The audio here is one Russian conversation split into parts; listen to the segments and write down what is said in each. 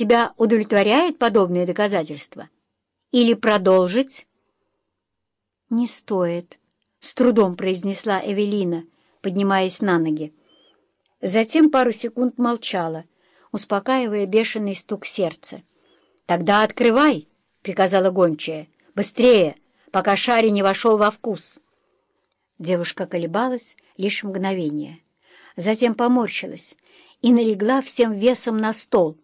Тебя удовлетворяет подобное доказательство? Или продолжить?» «Не стоит», — с трудом произнесла Эвелина, поднимаясь на ноги. Затем пару секунд молчала, успокаивая бешеный стук сердца. «Тогда открывай!» — приказала гончая. «Быстрее, пока Шари не вошел во вкус!» Девушка колебалась лишь мгновение. Затем поморщилась и налегла всем весом на стол,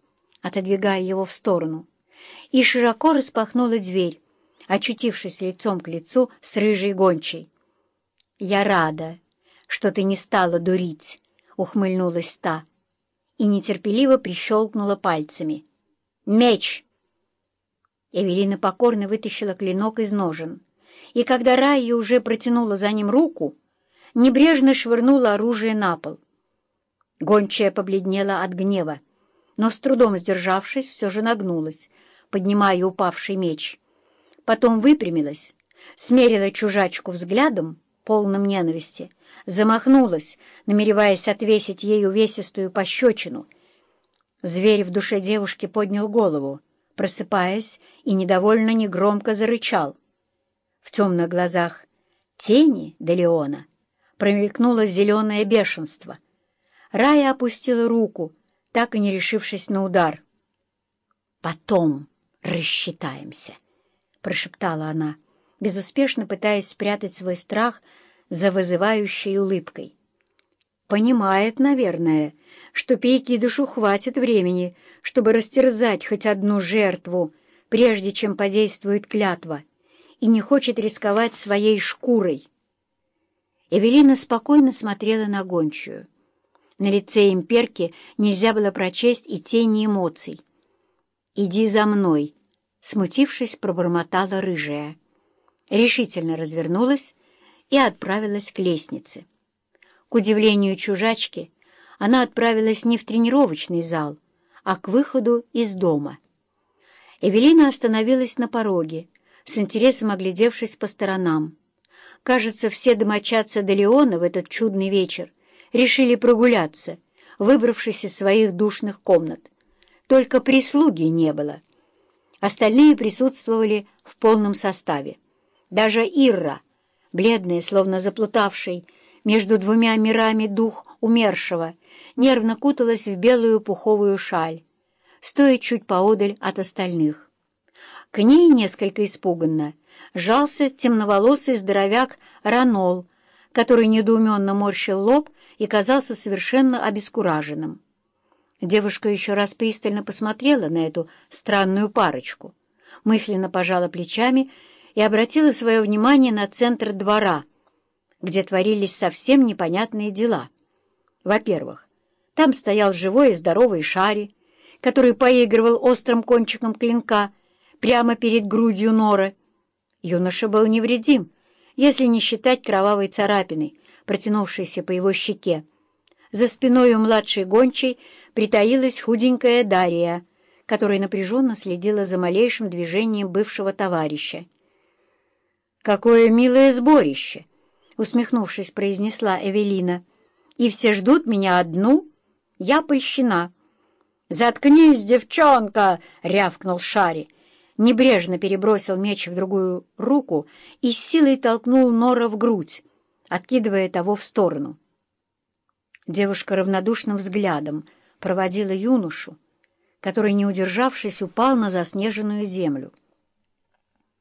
отодвигая его в сторону, и широко распахнула дверь, очутившись лицом к лицу с рыжей гончей. «Я рада, что ты не стала дурить», — ухмыльнулась та, и нетерпеливо прищелкнула пальцами. «Меч!» Эвелина покорно вытащила клинок из ножен, и когда Райя уже протянула за ним руку, небрежно швырнула оружие на пол. Гончая побледнела от гнева, но, с трудом сдержавшись, все же нагнулась, поднимая упавший меч. Потом выпрямилась, смерила чужачку взглядом, полным ненависти, замахнулась, намереваясь отвесить ей увесистую пощечину. Зверь в душе девушки поднял голову, просыпаясь, и недовольно негромко зарычал. В темных глазах тени Делеона промелькнуло зеленое бешенство. Рая опустила руку, так и не решившись на удар. «Потом рассчитаемся», — прошептала она, безуспешно пытаясь спрятать свой страх за вызывающей улыбкой. Понимает, наверное, что душу хватит времени, чтобы растерзать хоть одну жертву, прежде чем подействует клятва, и не хочет рисковать своей шкурой. Эвелина спокойно смотрела на гончую. На лице имперки нельзя было прочесть и тени эмоций. «Иди за мной», — смутившись, пробормотала рыжая. Решительно развернулась и отправилась к лестнице. К удивлению чужачки, она отправилась не в тренировочный зал, а к выходу из дома. Эвелина остановилась на пороге, с интересом оглядевшись по сторонам. Кажется, все домочадцы Делеона в этот чудный вечер решили прогуляться, выбравшись из своих душных комнат. Только прислуги не было. Остальные присутствовали в полном составе. Даже Ирра, бледная, словно заплутавший между двумя мирами дух умершего, нервно куталась в белую пуховую шаль, стоя чуть поодаль от остальных. К ней несколько испуганно жался темноволосый здоровяк Ранол, который недоуменно морщил лоб и казался совершенно обескураженным. Девушка еще раз пристально посмотрела на эту странную парочку, мысленно пожала плечами и обратила свое внимание на центр двора, где творились совсем непонятные дела. Во-первых, там стоял живой и здоровый Шари, который поигрывал острым кончиком клинка прямо перед грудью Норы. Юноша был невредим, если не считать кровавой царапины, протянувшейся по его щеке. За спиной у младшей гончей притаилась худенькая Дарья, которая напряженно следила за малейшим движением бывшего товарища. «Какое милое сборище!» — усмехнувшись, произнесла Эвелина. «И все ждут меня одну? Я польщена». «Заткнись, девчонка!» — рявкнул Шари. Небрежно перебросил меч в другую руку и с силой толкнул Нора в грудь, откидывая того в сторону. Девушка равнодушным взглядом проводила юношу, который, не удержавшись, упал на заснеженную землю.